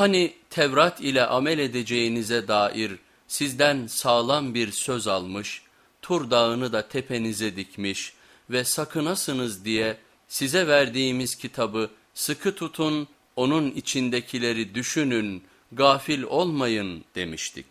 Hani Tevrat ile amel edeceğinize dair sizden sağlam bir söz almış, Tur dağını da tepenize dikmiş ve sakınasınız diye size verdiğimiz kitabı sıkı tutun, onun içindekileri düşünün, gafil olmayın demiştik.